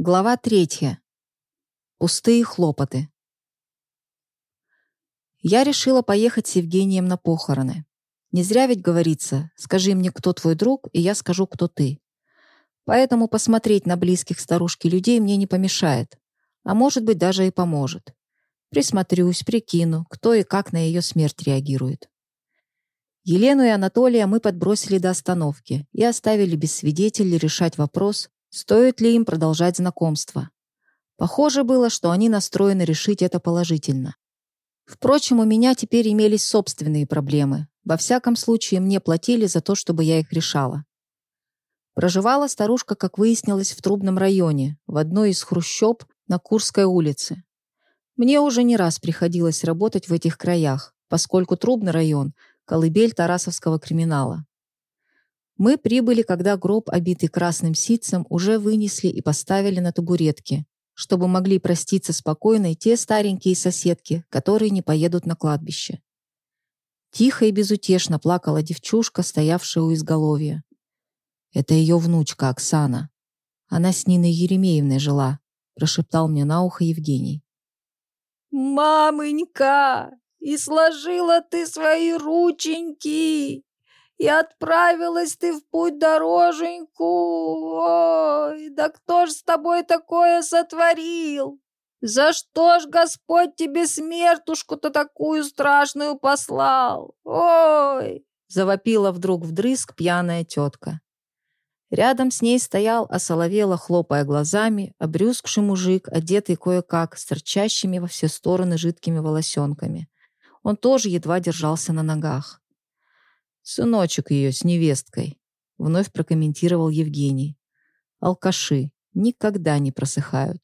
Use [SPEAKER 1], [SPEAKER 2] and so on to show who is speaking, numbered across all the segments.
[SPEAKER 1] Глава третья. Пустые хлопоты. Я решила поехать с Евгением на похороны. Не зря ведь говорится, скажи мне, кто твой друг, и я скажу, кто ты. Поэтому посмотреть на близких старушки людей мне не помешает, а может быть даже и поможет. Присмотрюсь, прикину, кто и как на ее смерть реагирует. Елену и Анатолия мы подбросили до остановки и оставили без свидетелей решать вопрос, Стоит ли им продолжать знакомство? Похоже было, что они настроены решить это положительно. Впрочем, у меня теперь имелись собственные проблемы. Во всяком случае, мне платили за то, чтобы я их решала. Проживала старушка, как выяснилось, в Трубном районе, в одной из хрущоб на Курской улице. Мне уже не раз приходилось работать в этих краях, поскольку Трубный район – колыбель тарасовского криминала. Мы прибыли, когда гроб, обитый красным ситцем, уже вынесли и поставили на табуретки, чтобы могли проститься спокойно и те старенькие соседки, которые не поедут на кладбище. Тихо и безутешно плакала девчушка, стоявшая у изголовья. «Это ее внучка Оксана. Она с Ниной Еремеевной жила», прошептал мне на ухо Евгений.
[SPEAKER 2] «Мамонька, и сложила ты свои рученьки!» И отправилась ты в путь дороженьку. Ой, да кто ж с тобой такое сотворил? За что ж Господь тебе смертушку-то такую страшную послал? Ой!»
[SPEAKER 1] Завопила вдруг вдрызг пьяная тетка. Рядом с ней стоял, осоловело, хлопая глазами, обрюзгший мужик, одетый кое-как, с торчащими во все стороны жидкими волосенками. Он тоже едва держался на ногах. Сыночек ее с невесткой, вновь прокомментировал Евгений. Алкаши никогда не просыхают.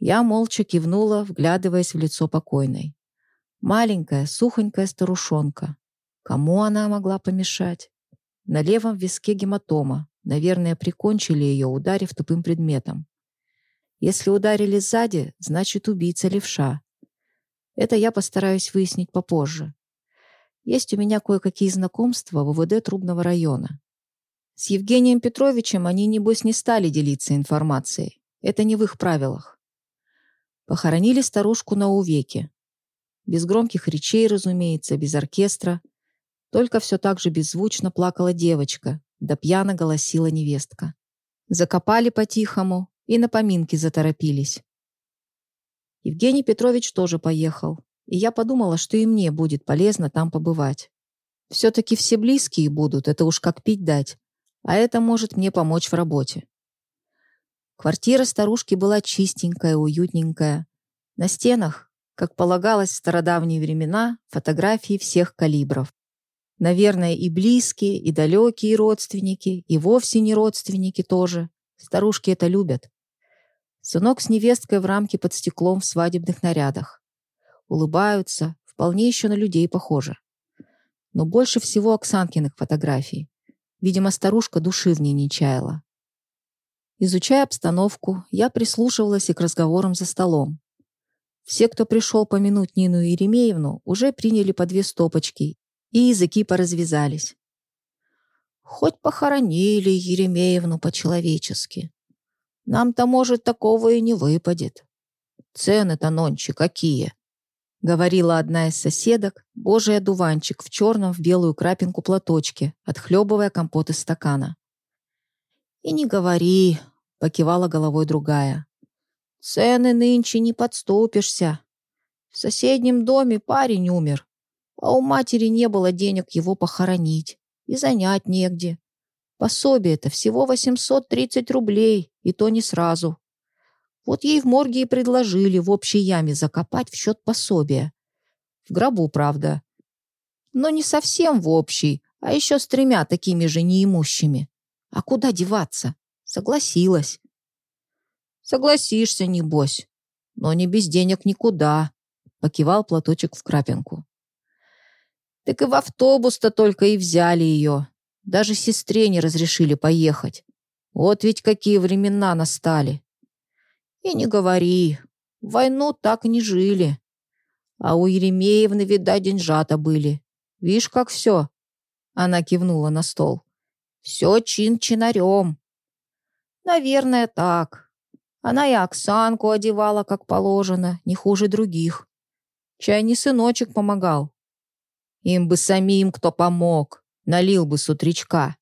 [SPEAKER 1] Я молча кивнула, вглядываясь в лицо покойной. Маленькая, сухонькая старушонка. Кому она могла помешать? На левом виске гематома. Наверное, прикончили ее, ударив тупым предметом. Если ударили сзади, значит, убийца левша. Это я постараюсь выяснить попозже. Есть у меня кое-какие знакомства в УВД Трубного района. С Евгением Петровичем они, небось, не стали делиться информацией. Это не в их правилах. Похоронили старушку на увеке. Без громких речей, разумеется, без оркестра. Только все так же беззвучно плакала девочка, да пьяно голосила невестка. Закопали по-тихому и на поминки заторопились. Евгений Петрович тоже поехал, и я подумала, что и мне будет полезно там побывать. Все-таки все близкие будут, это уж как пить дать, а это может мне помочь в работе. Квартира старушки была чистенькая, уютненькая. На стенах, как полагалось в стародавние времена, фотографии всех калибров. Наверное, и близкие, и далекие родственники, и вовсе не родственники тоже. Старушки это любят. Сынок с невесткой в рамке под стеклом в свадебных нарядах улыбаются, вполне еще на людей похожи. Но больше всего Оксанкиных фотографий. Видимо, старушка души в ней не чаяла. Изучая обстановку, я прислушивалась и к разговорам за столом. Все, кто пришел помянуть Нину Еремеевну, уже приняли по две стопочки, и языки поразвязались. Хоть похоронили Еремеевну по-человечески. Нам-то, может, такого и не выпадет. Цены-то нонче какие. — говорила одна из соседок, божий одуванчик в черном в белую крапинку платочке, отхлебывая компот из стакана. «И не говори», — покивала головой другая. «Цены нынче не подступишься. В соседнем доме парень умер, а у матери не было денег его похоронить, и занять негде. Пособие-то всего 830 рублей, и то не сразу. Вот ей в морге и предложили в общей яме закопать в счет пособия. В гробу, правда. Но не совсем в общий, а еще с тремя такими же неимущими. А куда деваться? Согласилась. Согласишься, небось. Но не без денег никуда. Покивал платочек в крапинку. Так и в автобус-то только и взяли ее. Даже сестре не разрешили поехать. Вот ведь какие времена настали. И не говори, войну так не жили. А у Еремеевны, видать, деньжата были. Вишь, как все. Она кивнула на стол. Все чин-чинарем. Наверное, так. Она и Оксанку одевала, как положено, не хуже других. Чай не сыночек помогал. Им бы самим кто помог, налил бы с утречка.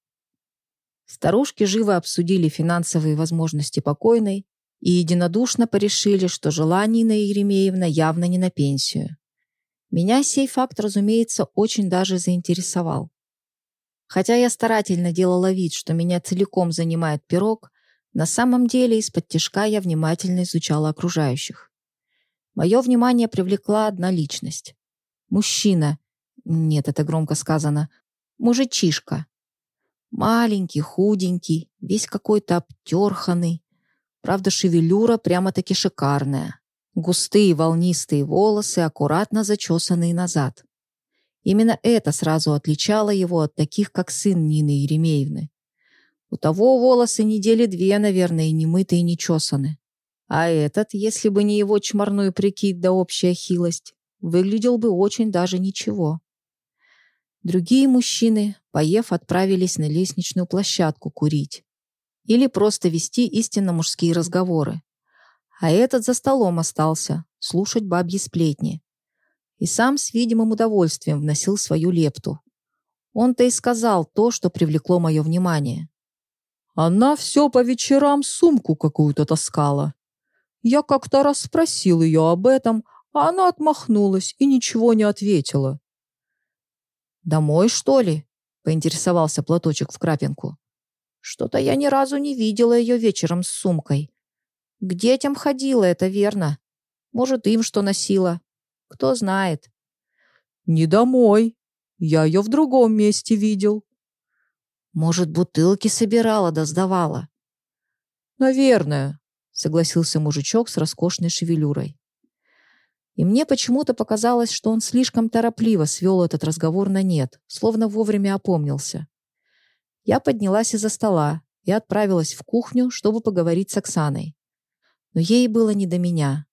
[SPEAKER 1] Старушки живо обсудили финансовые возможности покойной и единодушно порешили, что жила Нина Еремеевна явно не на пенсию. Меня сей факт, разумеется, очень даже заинтересовал. Хотя я старательно делала вид, что меня целиком занимает пирог, на самом деле из-под тяжка я внимательно изучала окружающих. Мое внимание привлекла одна личность. Мужчина. Нет, это громко сказано. Мужичишка. Маленький, худенький, весь какой-то обтерханный. Правда, шевелюра прямо-таки шикарная. Густые волнистые волосы, аккуратно зачесанные назад. Именно это сразу отличало его от таких, как сын Нины Еремеевны. У того волосы недели две, наверное, не мытые не чесаны. А этот, если бы не его чморной прикид да общая хилость, выглядел бы очень даже ничего. Другие мужчины, поев, отправились на лестничную площадку курить. Или просто вести истинно мужские разговоры. А этот за столом остался, слушать бабьи сплетни. И сам с видимым удовольствием вносил свою лепту. Он-то и сказал то, что привлекло мое внимание. Она все по вечерам сумку какую-то таскала. Я как-то раз спросил ее об этом, а она отмахнулась и ничего не ответила. «Домой, что ли?» — поинтересовался платочек в крапинку. «Что-то я ни разу не видела ее вечером с сумкой. К детям ходила, это верно. Может, им что носила. Кто знает». «Не домой. Я ее в другом месте видел». «Может, бутылки собирала да сдавала?» «Наверное», — согласился мужичок с роскошной шевелюрой. И мне почему-то показалось, что он слишком торопливо свел этот разговор на нет, словно вовремя опомнился. Я поднялась из-за стола и отправилась в кухню, чтобы поговорить с Оксаной. Но ей было не до меня.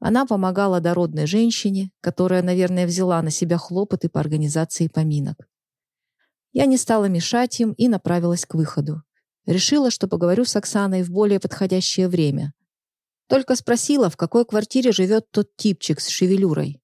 [SPEAKER 1] Она помогала дородной женщине, которая, наверное, взяла на себя хлопоты по организации поминок. Я не стала мешать им и направилась к выходу. Решила, что поговорю с Оксаной в более подходящее время, только спросила, в какой квартире живет тот типчик с шевелюрой.